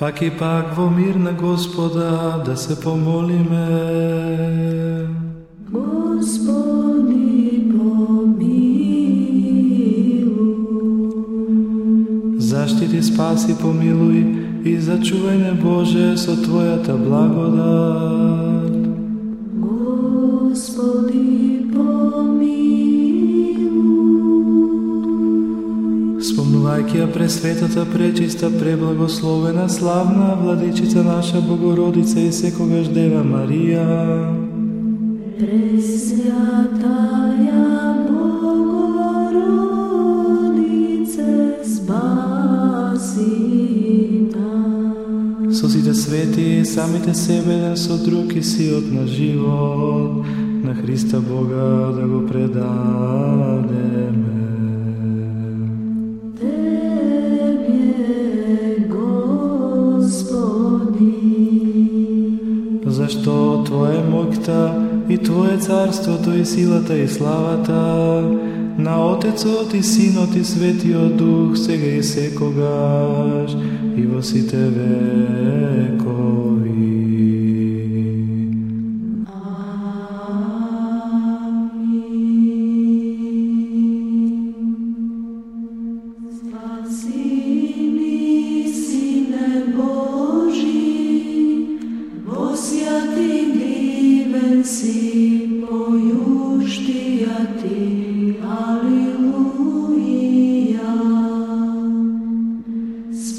Пак и пак во мир на Господа да се помолиме. Господи помилуй. Заштити, спаси, помилуй и зачувај не Боже со Твојата благодат. Господи, помилуј. Спомнувајќи ја пресветата, пречиста, преблагословена, славна владичица наша Богородица и секогаш Дева Марија, Пресвятая нас. сите свети и самите себе еден со друг и сиот на живот, на Христа Бога да го предадеме. Тебе, Господи. Зашто твоја моќта и твоја царството и силата и славата на Отецот и Синот и Светиот Дух сега и секогаш и во сите векови. Спаси ни, Сине Божи, во свјати дивен си, појуштија ти,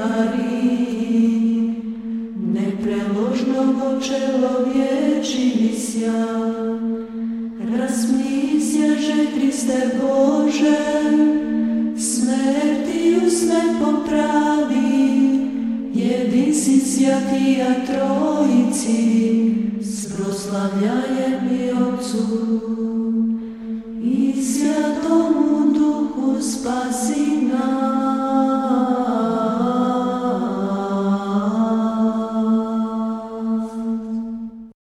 Mariji, nepreložno počelo vječi misja, Bože, smertiju sve popravi, jedinsi svjatija Trojici, sproslavljajem i